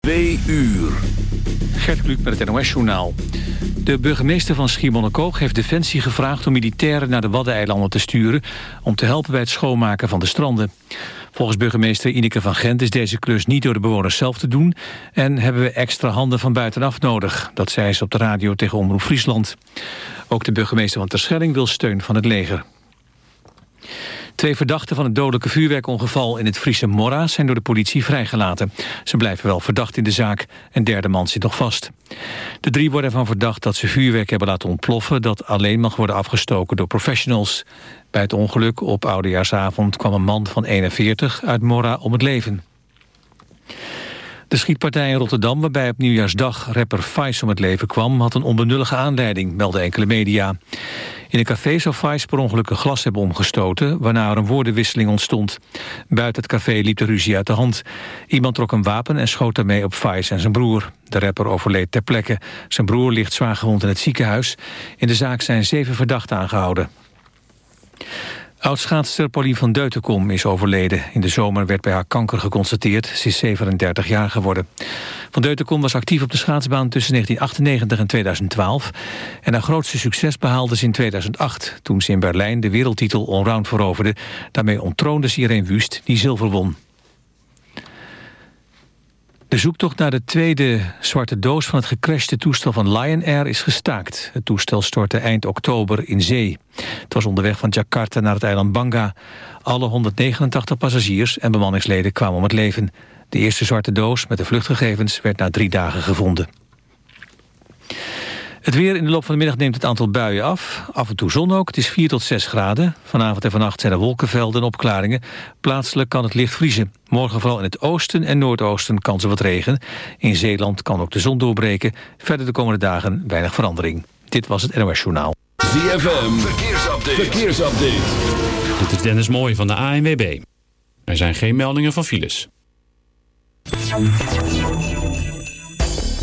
2 uur. Gert Kluk met het NOS-journaal. De burgemeester van Schiermonnikoog heeft Defensie gevraagd... om militairen naar de Waddeneilanden te sturen... om te helpen bij het schoonmaken van de stranden. Volgens burgemeester Ineke van Gent is deze klus niet door de bewoners zelf te doen... en hebben we extra handen van buitenaf nodig. Dat zei ze op de radio tegen Omroep Friesland. Ook de burgemeester van Terschelling wil steun van het leger. Twee verdachten van het dodelijke vuurwerkongeval in het Friese Morra zijn door de politie vrijgelaten. Ze blijven wel verdacht in de zaak. Een derde man zit nog vast. De drie worden ervan verdacht dat ze vuurwerk hebben laten ontploffen... dat alleen mag worden afgestoken door professionals. Bij het ongeluk op Oudejaarsavond kwam een man van 41 uit Morra om het leven. De schietpartij in Rotterdam, waarbij op nieuwjaarsdag rapper Faiz om het leven kwam... had een onbenullige aanleiding, melden enkele media. In een café zou Faiz per ongeluk een glas hebben omgestoten... waarna er een woordenwisseling ontstond. Buiten het café liep de ruzie uit de hand. Iemand trok een wapen en schoot daarmee op Faiz en zijn broer. De rapper overleed ter plekke. Zijn broer ligt zwaar gewond in het ziekenhuis. In de zaak zijn zeven verdachten aangehouden. Oudschaatster Pauline van Deutenkom is overleden. In de zomer werd bij haar kanker geconstateerd. Ze is 37 jaar geworden. Van Deutenkom was actief op de schaatsbaan tussen 1998 en 2012. En haar grootste succes behaalde ze in 2008... toen ze in Berlijn de wereldtitel allround veroverde. Daarmee ontroonde ze Irene Wust, die zilver won. De zoektocht naar de tweede zwarte doos van het gecrashte toestel van Lion Air is gestaakt. Het toestel stortte eind oktober in zee. Het was onderweg van Jakarta naar het eiland Banga. Alle 189 passagiers en bemanningsleden kwamen om het leven. De eerste zwarte doos met de vluchtgegevens werd na drie dagen gevonden. Het weer in de loop van de middag neemt het aantal buien af. Af en toe zon ook. Het is 4 tot 6 graden. Vanavond en vannacht zijn er wolkenvelden en opklaringen. Plaatselijk kan het licht vriezen. Morgen vooral in het oosten en noordoosten kans op wat regen. In Zeeland kan ook de zon doorbreken. Verder de komende dagen weinig verandering. Dit was het NOS Journaal. ZFM, verkeersupdate. verkeersupdate. Dit is Dennis Mooij van de ANWB. Er zijn geen meldingen van files.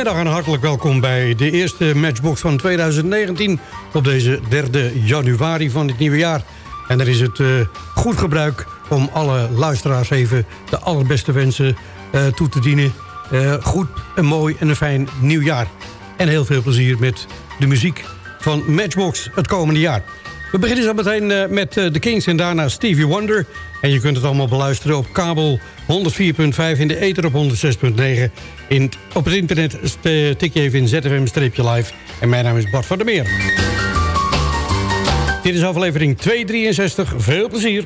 Goedemiddag en hartelijk welkom bij de eerste Matchbox van 2019... op deze 3 januari van dit nieuwe jaar. En er is het eh, goed gebruik om alle luisteraars even de allerbeste wensen eh, toe te dienen. Eh, goed, een mooi en een fijn nieuwjaar. En heel veel plezier met de muziek van Matchbox het komende jaar. We beginnen zo meteen met de Kings en daarna Stevie Wonder. En je kunt het allemaal beluisteren op kabel 104.5 in de ether op 106.9. Op het internet eh, tik je even in ZFM-live. En mijn naam is Bart van der Meer. Dit is aflevering 263. Veel plezier.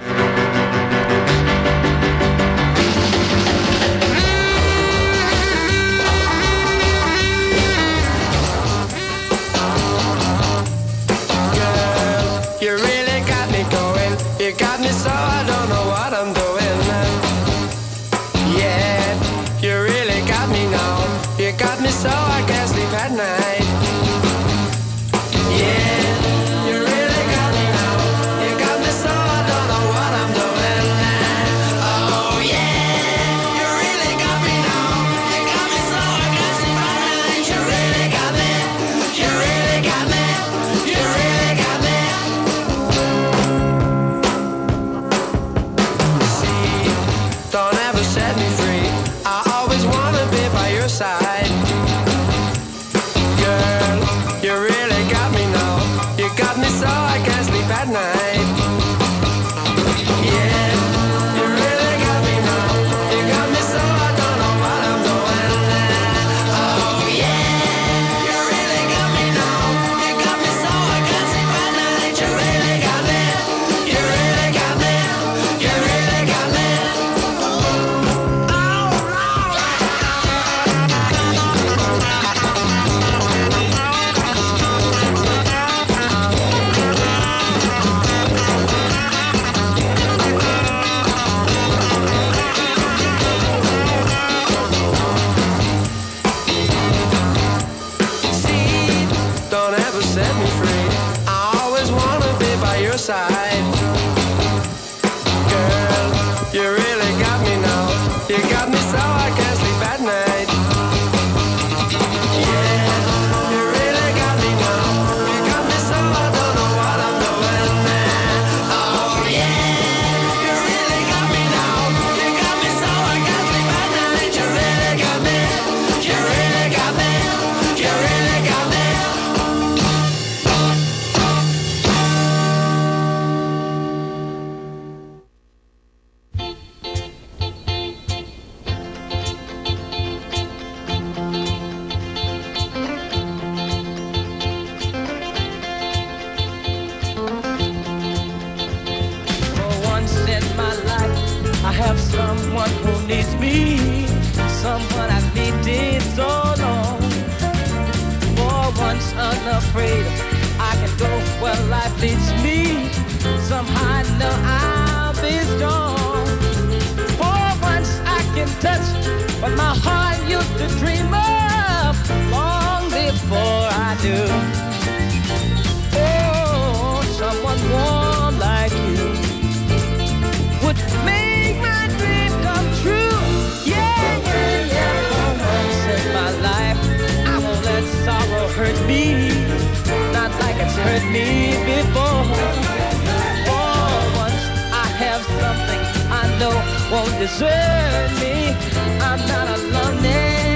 me before. For once I have something I know won't desert me. I'm not alone. lonely.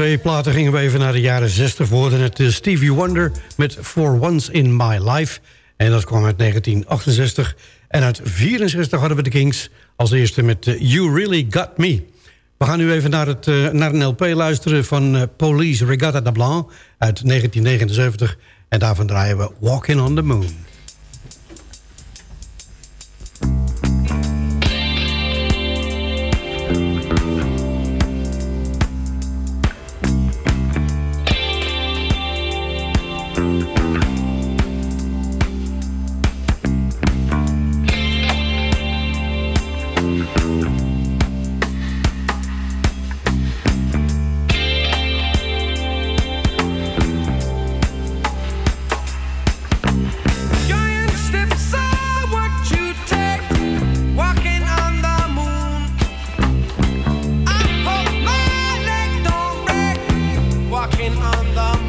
Twee platen gingen we even naar de jaren 60. We het eh, Stevie Wonder met For Once in My Life. En dat kwam uit 1968. En uit 64 hadden we de Kings als eerste met eh, You Really Got Me. We gaan nu even naar, het, eh, naar een LP luisteren van Police Regatta de Blanc uit 1979. En daarvan draaien we Walking on the Moon. Walking on the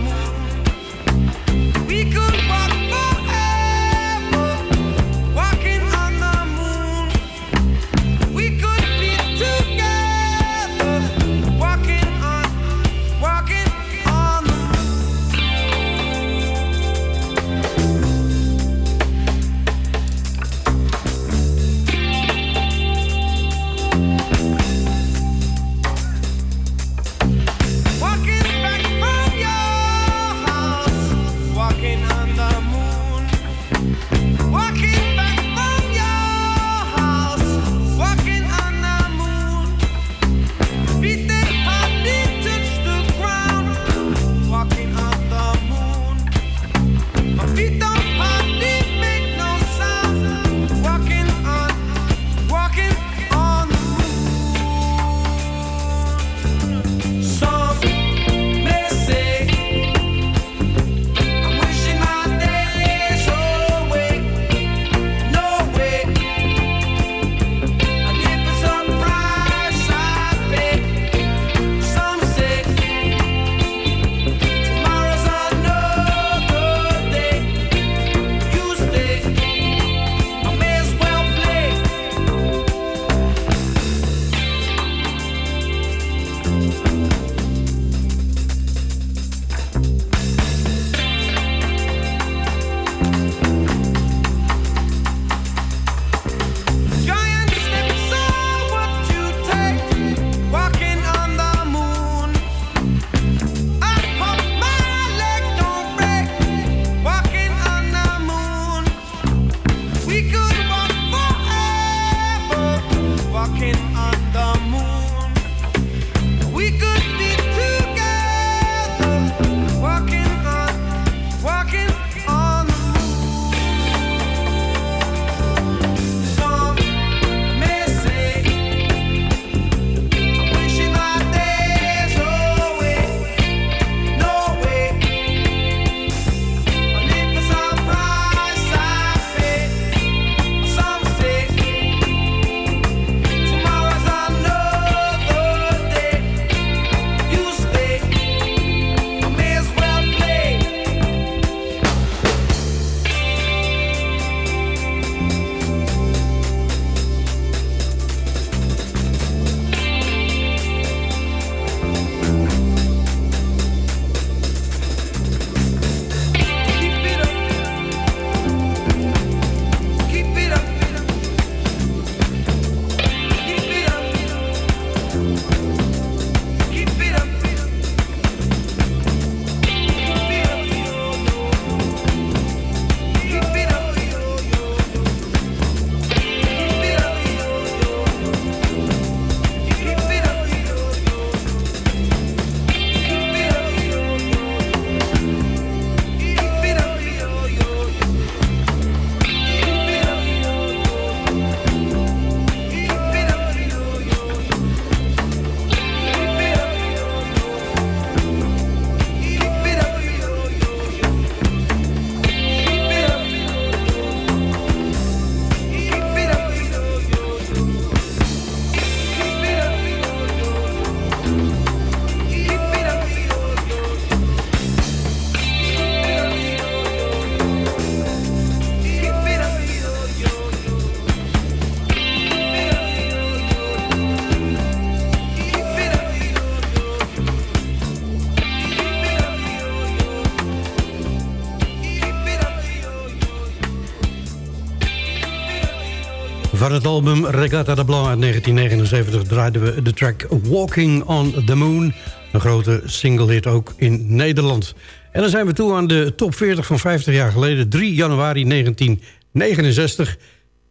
Van het album Regatta de Blanc uit 1979 draaiden we de track Walking on the Moon. Een grote single hit ook in Nederland. En dan zijn we toe aan de top 40 van 50 jaar geleden. 3 januari 1969.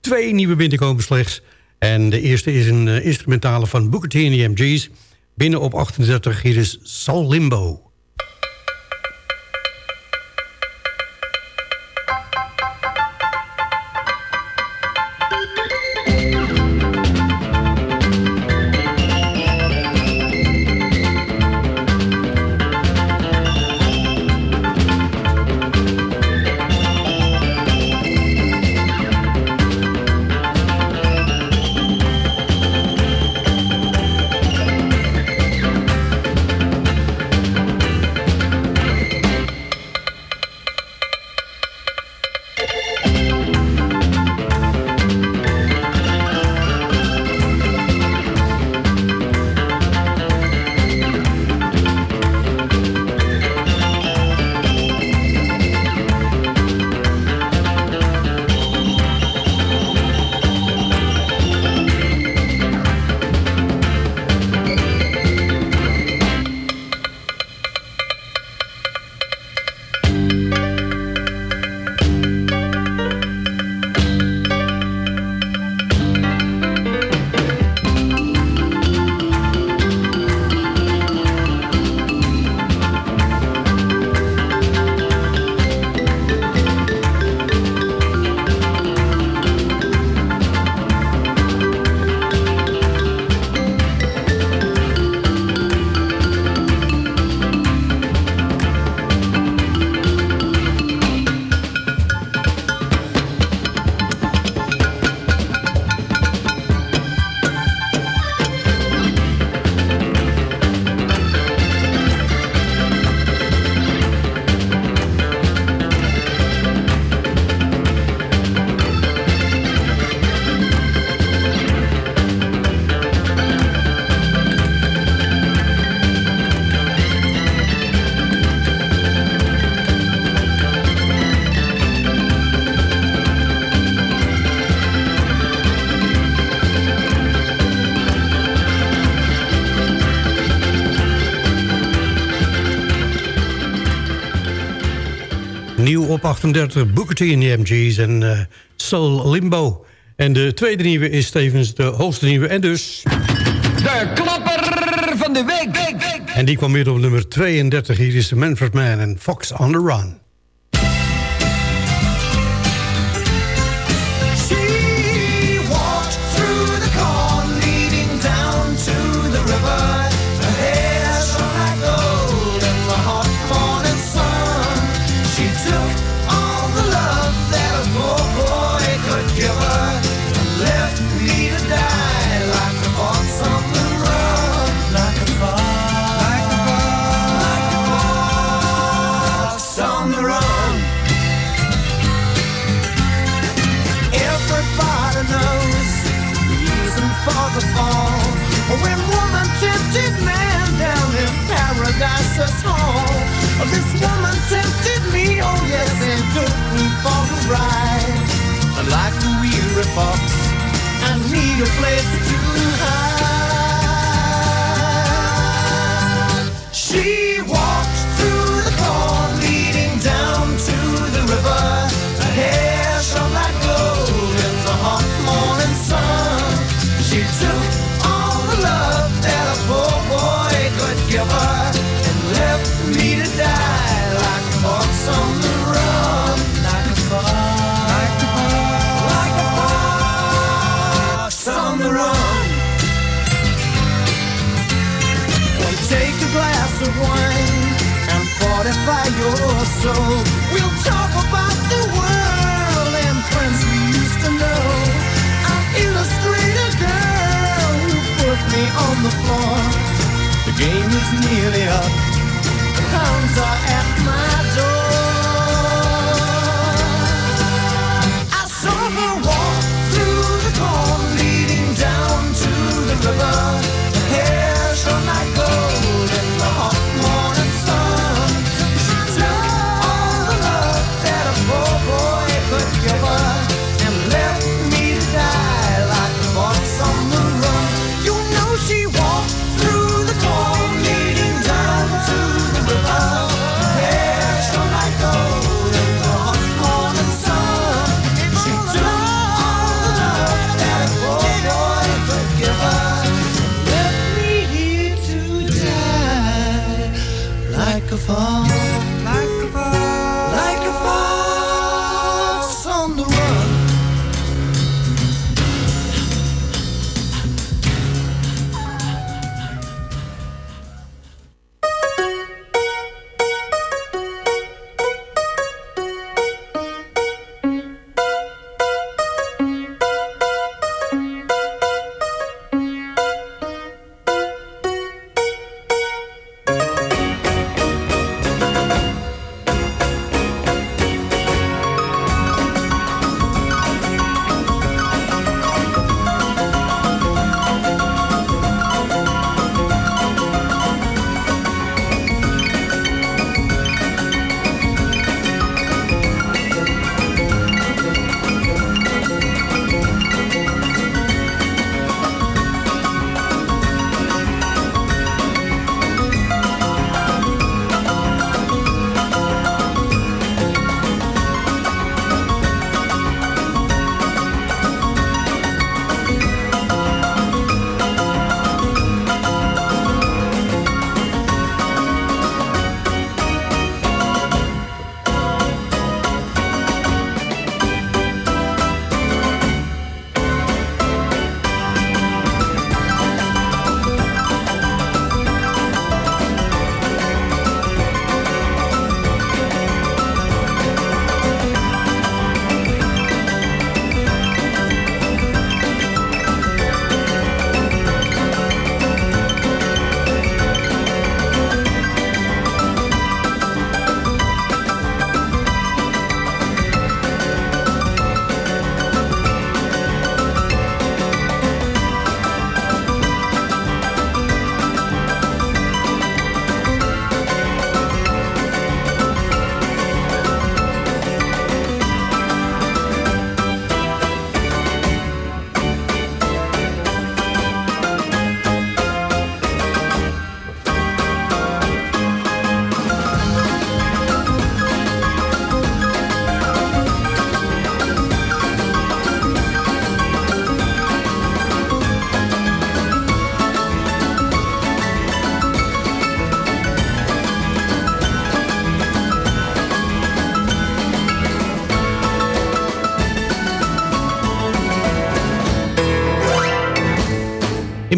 Twee nieuwe binnenkomen slechts. En de eerste is een eh, instrumentale van Booker T en the MG's. Binnen op 38 hier is Soul Limbo. Op 38, Booker T en de MG's en eh, Soul Limbo. En de tweede nieuwe is tevens de hoogste nieuwe en dus... De klapper van de week. En die kwam weer op nummer 32. Hier is de Manfred Man en Fox on the Run. Paradise's hall. This woman tempted me, oh yes, and took me for a ride. And like a weary fox, I need a place to hide. Soul. We'll talk about the world and friends we used to know. I'll illustrate a girl who put me on the floor. The game is nearly up. The hounds are at my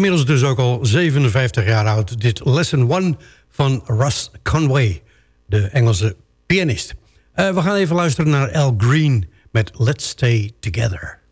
Inmiddels dus ook al 57 jaar oud. Dit Lesson 1 van Russ Conway, de Engelse pianist. Eh, we gaan even luisteren naar Al Green met Let's Stay Together.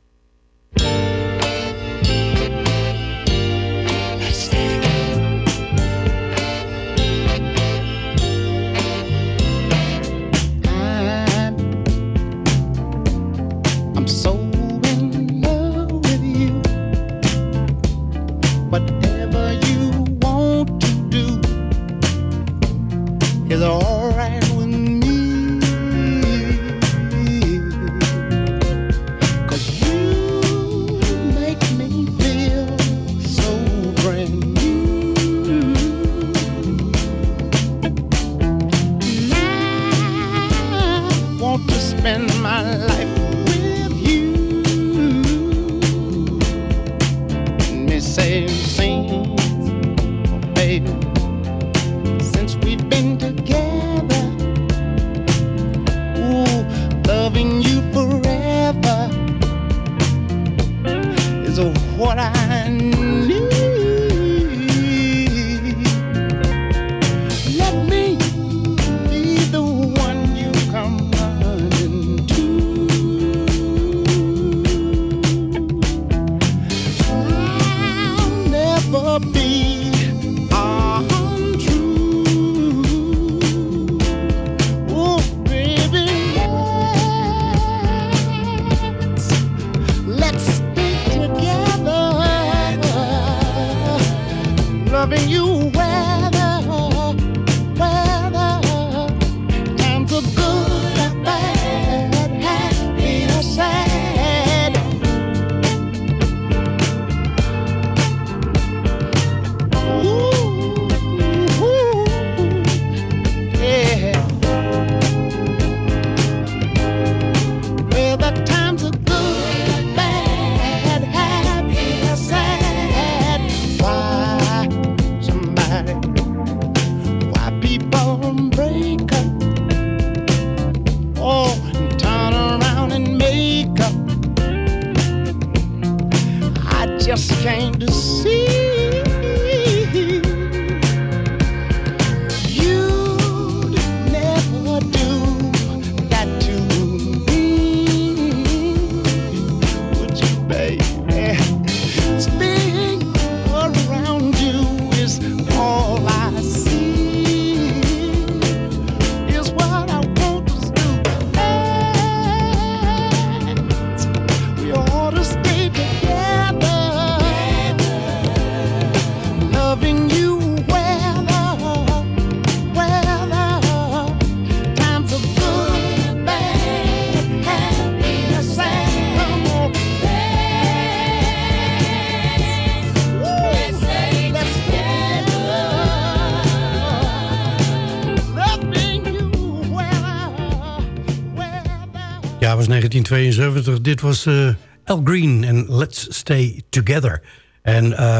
1972. Dit was eh Al Green en Let's Stay Together. En eh,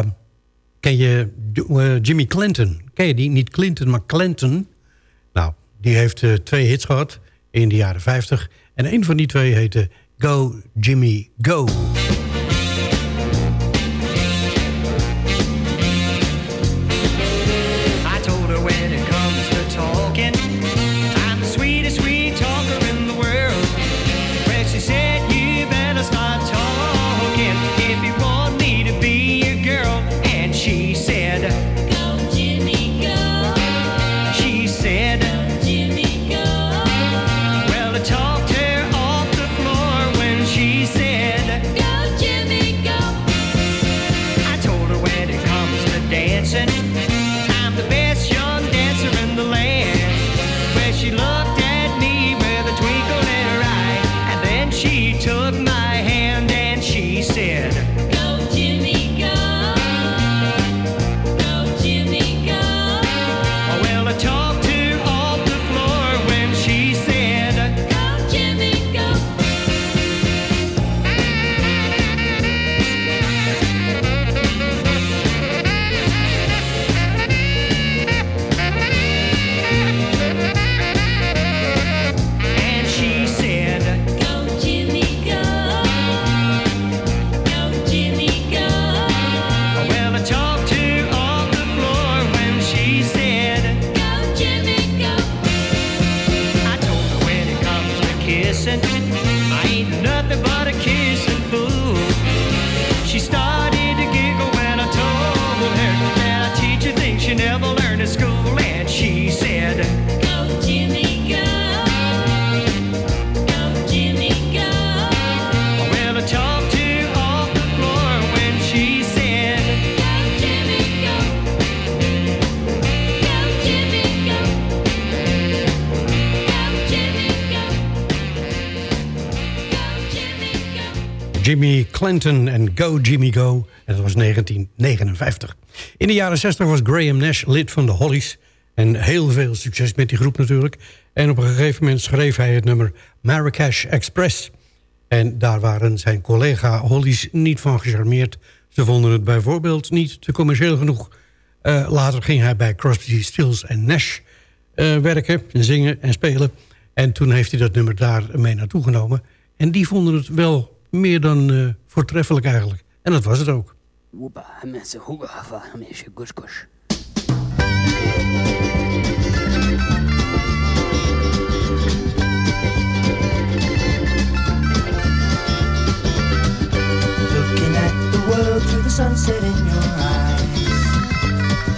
ken je eh, Jimmy Clinton? Ken je die? Niet Clinton, maar Clinton. Nou, die heeft twee hits gehad in de jaren 50. En een van die twee heette Go Jimmy Go. En Go Jimmy Go. En dat was 1959. In de jaren 60 was Graham Nash lid van de Hollies. En heel veel succes met die groep natuurlijk. En op een gegeven moment schreef hij het nummer Marrakesh Express. En daar waren zijn collega Hollies niet van gecharmeerd. Ze vonden het bijvoorbeeld niet te commercieel genoeg. Eh, later ging hij bij Crosby, Stills en Nash eh, werken, zingen en spelen. En toen heeft hij dat nummer daar mee naartoe genomen. En die vonden het wel meer dan eh, voortreffelijk eigenlijk. En dat was het ook. Looking at the world through the sunset in your eyes.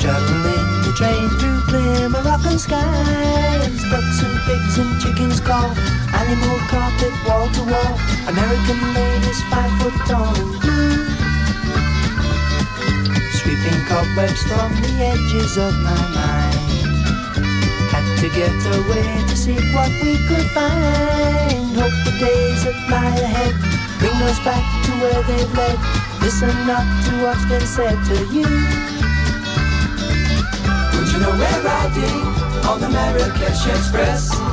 Juggling the train through clear Moroccan skies. And pigs and chickens call. Animal carpet wall to wall. American ladies five foot tall and blue. Sweeping cobwebs from the edges of my mind. Had to get away to see what we could find. Hope the days that lie ahead bring us back to where they've led. Listen not to what's been said to you. Would you know we're riding on the Marrakesh Express?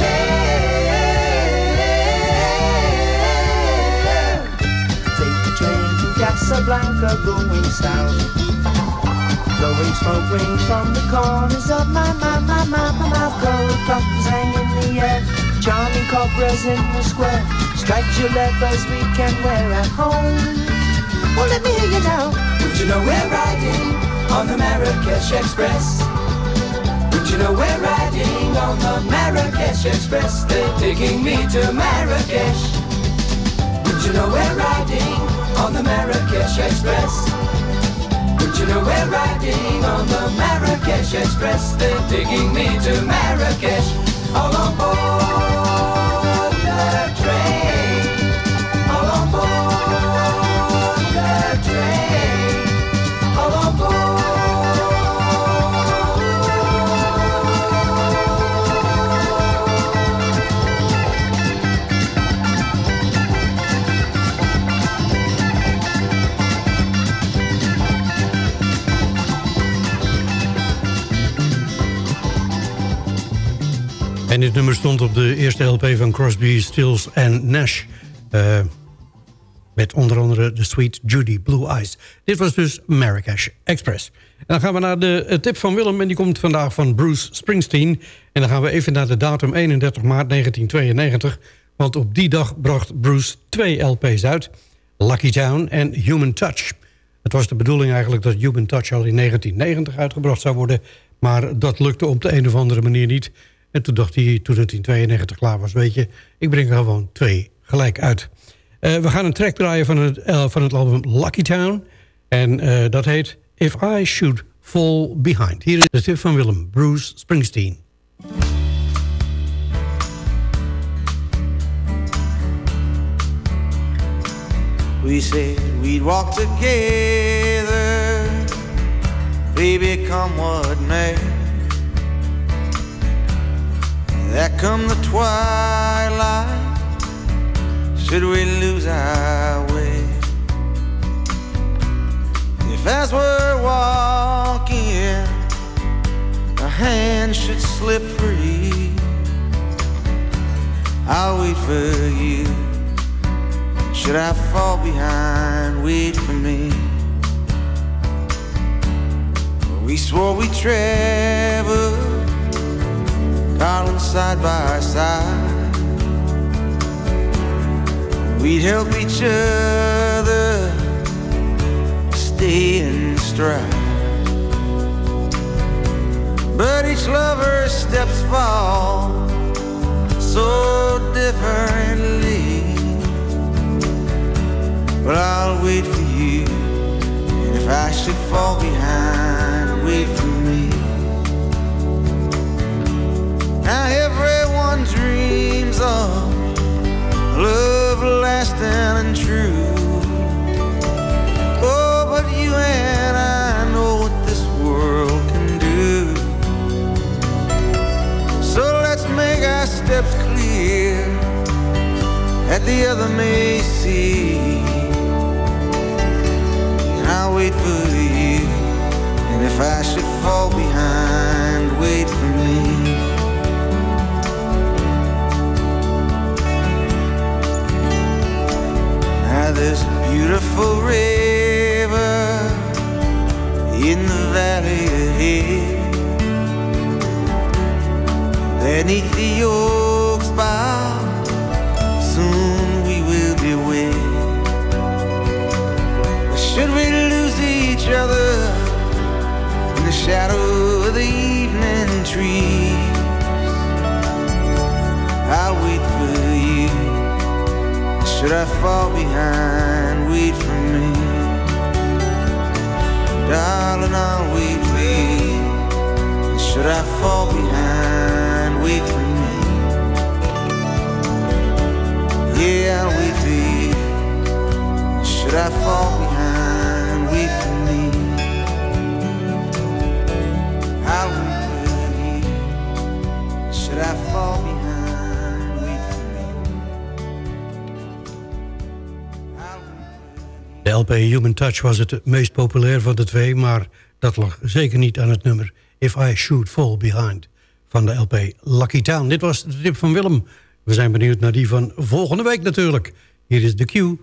Casablanca going south. Blowing smoke rings from the corners of my, my, my, my, my mouth. Gold buttons hang in the air. Charming cobras in the square. Striped your leathers we can wear at home. Well, let me hear you now. Would you know we're riding on the Marrakesh Express? Would you know we're riding on the Marrakesh Express? They're taking me to Marrakesh. Would you know we're riding on the Marrakesh Express? Would you know we're riding on the Marrakesh Express? They're taking me to Marrakesh. All on board dit nummer stond op de eerste LP van Crosby, Stills en Nash. Eh, met onder andere de Sweet Judy Blue Eyes. Dit was dus Marrakesh Express. En dan gaan we naar de eh, tip van Willem. En die komt vandaag van Bruce Springsteen. En dan gaan we even naar de datum 31 maart 1992. Want op die dag bracht Bruce twee LP's uit. Lucky Town en Human Touch. Het was de bedoeling eigenlijk dat Human Touch al in 1990 uitgebracht zou worden. Maar dat lukte op de een of andere manier niet. En toen dacht hij, toen het in 92 klaar was... weet je, ik breng er gewoon twee gelijk uit. Eh, we gaan een track draaien van het, eh, van het album Lucky Town. En eh, dat heet If I Should Fall Behind. Hier is de tip van Willem, Bruce Springsteen. We said we'd walk together, baby, come what. There come the twilight, should we lose our way? If as we're walking, a hand should slip free, I'll wait for you. Should I fall behind, wait for me? We swore we'd travel, darling, side by side. We'd help each other stay in stride. But each lover's steps fall so differently. But I'll wait for you. And if I should fall behind, wait for me. Now everyone dreams of love lasting and true. Oh, but you and I know what this world can do. So let's make our steps clear that the other may see. And I'll wait for you. And if I should fall behind, wait A beautiful river in the valley ahead. Beneath the oaks bough, soon we will be wed. Should we lose each other in the shadow of the evening trees? I'll wait. Should I fall behind, wait for me. Darling, I'll wait for you. Should I fall behind, wait for me. Yeah, I'll wait for you. Should I fall behind, wait for me. I'll wait for you. Should I fall De LP Human Touch was het meest populair van de twee... maar dat lag zeker niet aan het nummer If I Should Fall Behind... van de LP Lucky Town. Dit was de tip van Willem. We zijn benieuwd naar die van volgende week natuurlijk. Hier is de Q.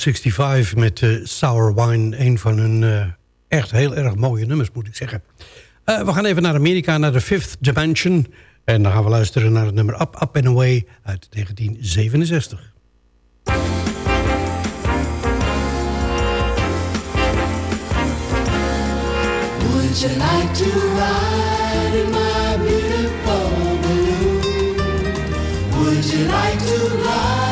65 met eh, Sour Wine. Een van hun eh, echt heel erg mooie nummers, moet ik zeggen. Eh, we gaan even naar Amerika, naar de Fifth Dimension. En dan gaan we luisteren naar het nummer Up, Up and Away uit 1967. Would you like to ride in my beautiful? Would you like to ride?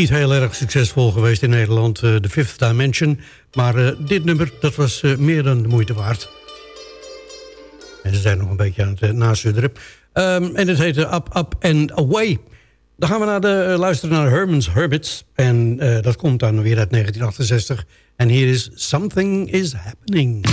niet heel erg succesvol geweest in Nederland, eh, The Fifth Dimension. Maar eh, dit nummer, dat was eh, meer dan de moeite waard. En ze zijn nog een beetje aan het nasudderen. Ehm, en het heette Up, Up and Away. Dan gaan we naar de, luisteren naar Herman's Hermits. En dat komt dan weer uit 1968. En hier is Something is Happening.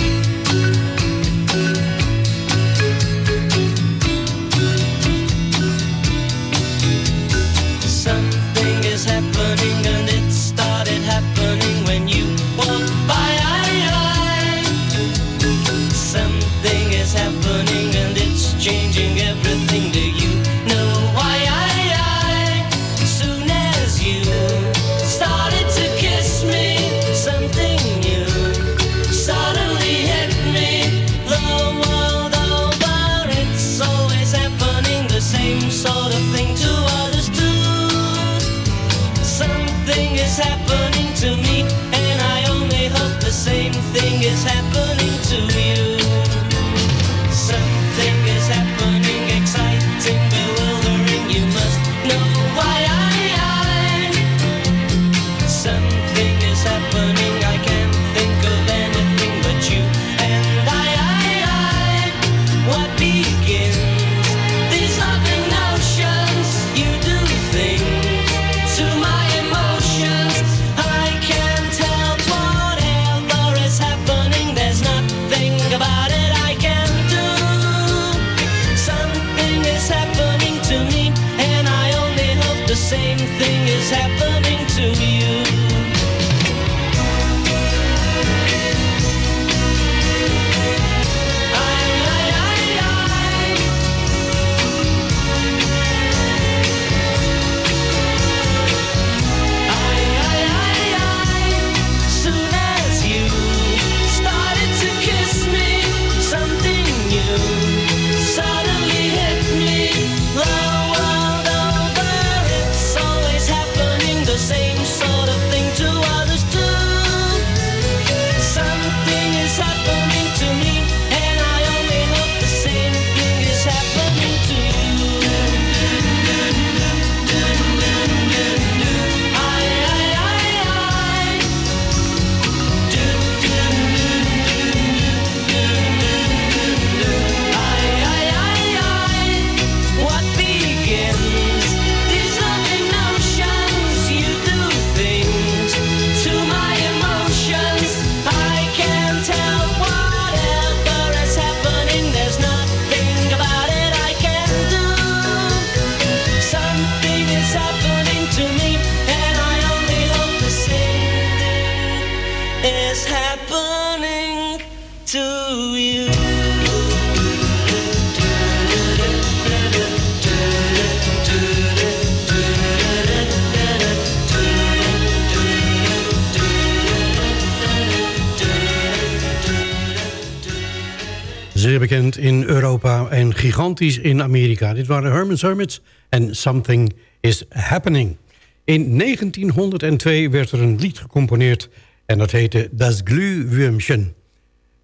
Bekend in Europa en gigantisch in Amerika. Dit waren Herman's Hermits en Something is Happening. In 1902 werd er een lied gecomponeerd en dat heette Das Glühwürmchen.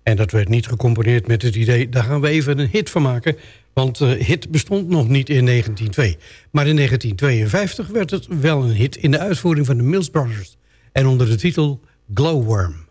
En dat werd niet gecomponeerd met het idee... daar gaan we even een hit van maken. Want uh, hit bestond nog niet in 1902. Maar in 1952 werd het wel een hit... in de uitvoering van de Mills Brothers. En onder de titel Glowworm.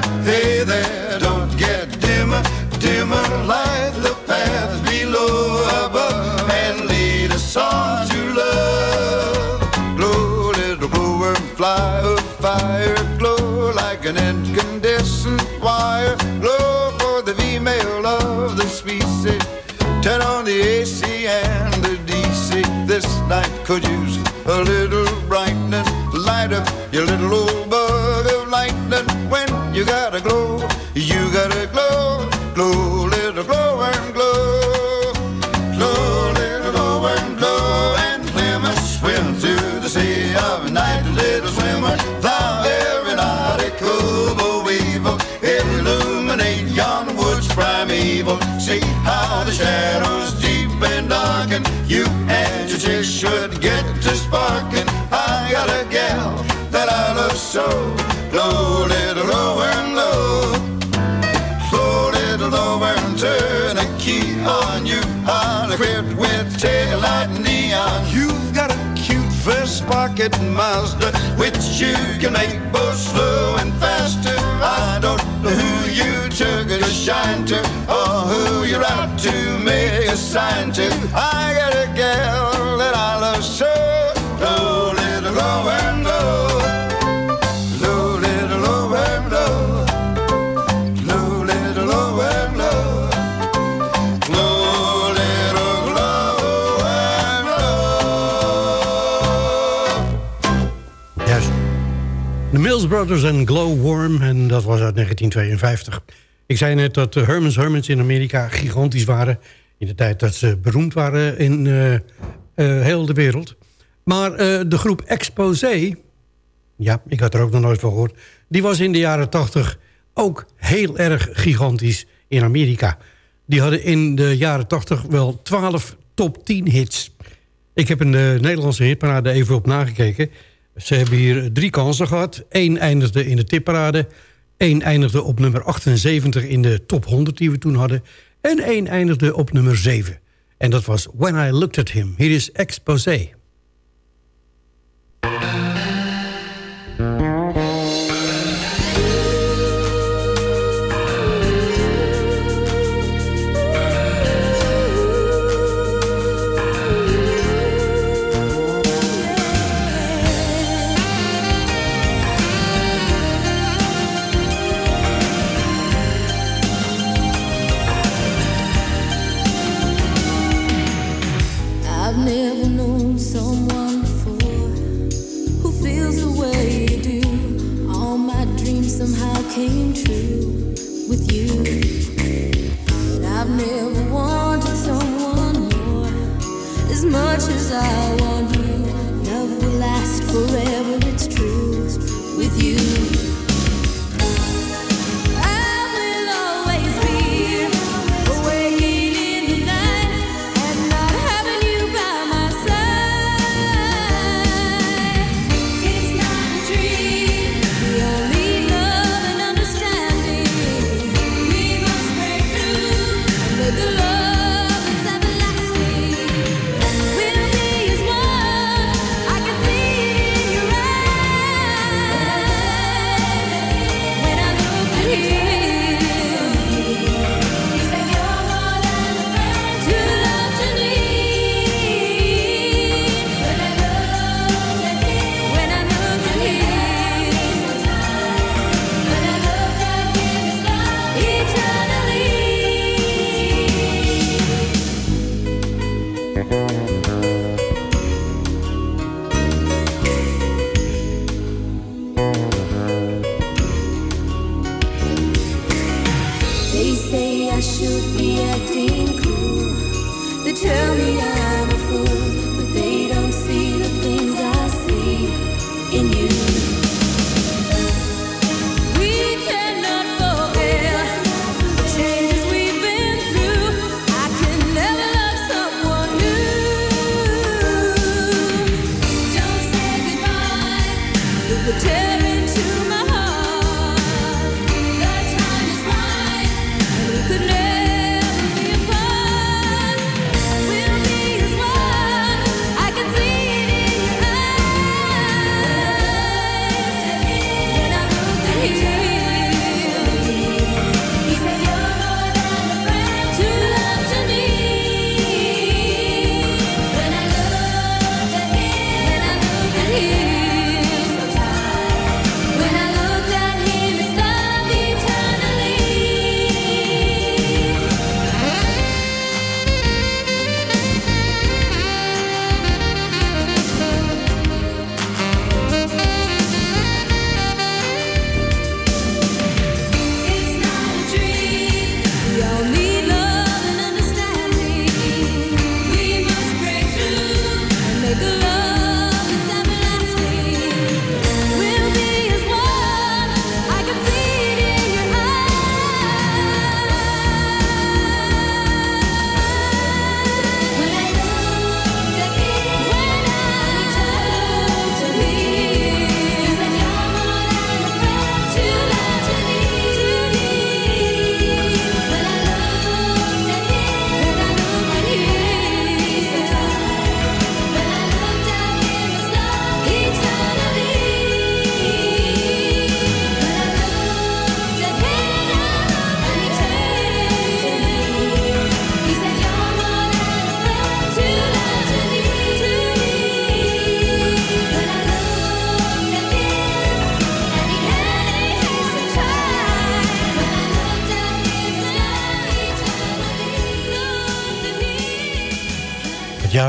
Glimmer, hey there, don't get dimmer, dimmer, light the path below, above, and lead us on to love. Glow, little glower, fly of fire, glow like an incandescent wire. Glow for the female of the species. Turn on the AC and the DC. This night could use a little brightness. Light up your little old bug of lightning. When you gotta glow, you gotta glow. Glow, little glow and glow. Glow, little glow and glow and glimmer. Swim to the sea of night, little swimmer. Thou aeronautical weevil, illuminate yon woods primeval. See how the shadows deep and darken. You and your chick should get to sparking. I got a gal that I love so. Glow, little glow and glow. Slow little over and turn a key on you. On equipped with tail light neon. You've got a cute first pocket Mazda, which you can make both slow and faster. I don't know who you took a shine to, or who you're out to make a sign to. I got a gal Mills Brothers en Glowworm. En dat was uit 1952. Ik zei net dat de Herman's Hermits in Amerika gigantisch waren. In de tijd dat ze beroemd waren in eh, eh, heel de wereld. Maar eh, de groep Exposé... Ja, ik had er ook nog nooit van gehoord. Die was in de jaren 80 ook heel erg gigantisch in Amerika. Die hadden in de jaren 80 wel 12 top 10 hits. Ik heb een Nederlandse hitparade even op nagekeken. Ze hebben hier drie kansen gehad. Eén eindigde in de tipparade. Eén eindigde op nummer 78 in de top 100 die we toen hadden. En één eindigde op nummer 7. En dat was When I Looked at Him. Hier is Exposé. I've never known someone before who feels the way you do. All my dreams somehow came true with you. And I've never wanted someone more as much as I want you. Love will last forever, it's true with you.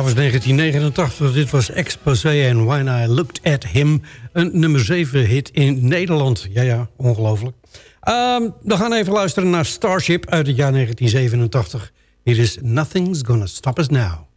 was 1989. Dit was Exposé en When I Looked At Him. Een nummer 7 hit in Nederland. Ja, ja, ongelooflijk. Ehm, we gaan even luisteren naar Starship uit het jaar 1987. Hier is Nothing's Gonna Stop Us Now.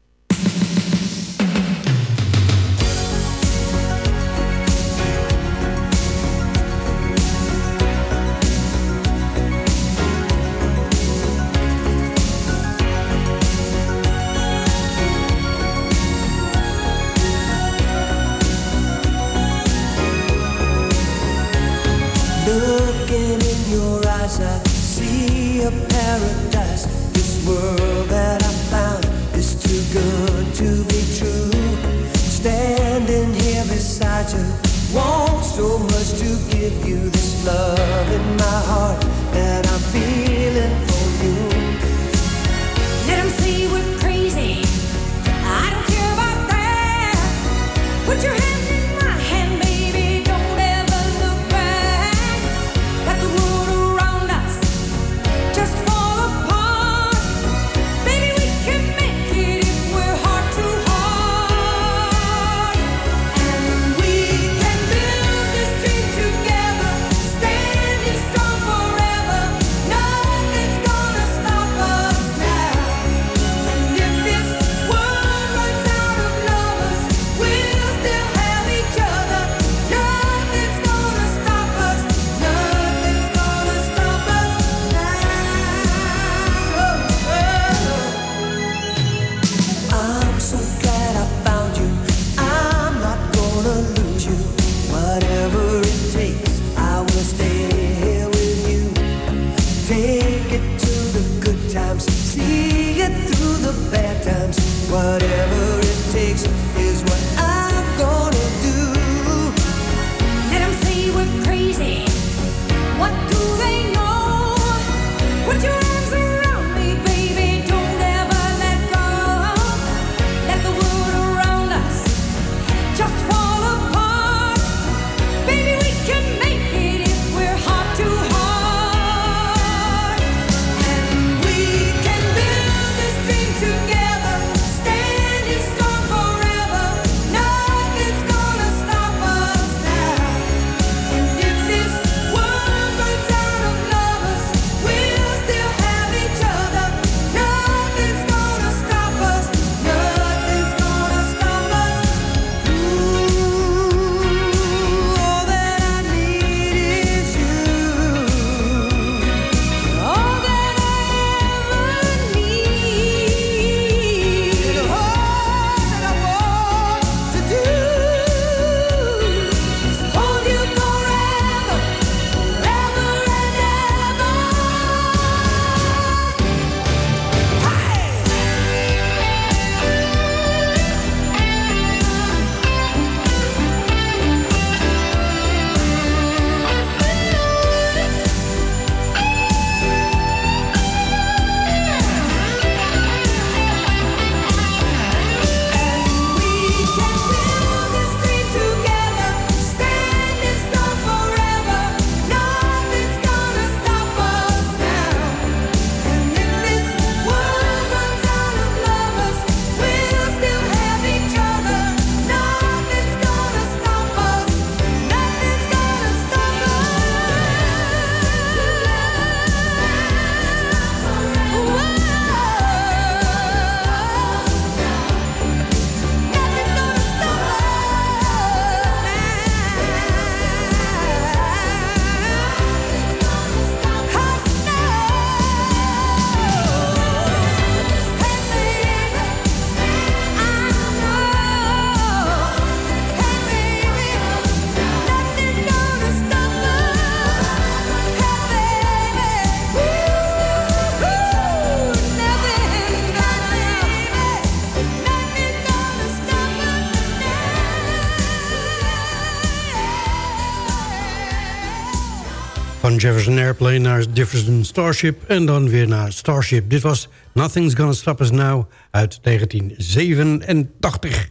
Jefferson Airplane naar Jefferson Starship en dan weer naar Starship. Dit was Nothing's Gonna Stop Us Now uit 1987.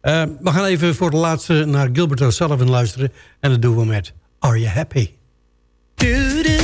Eh, we gaan even voor de laatste naar Gilbert O'Sullivan luisteren. En dat doen we met Are You Happy? Do.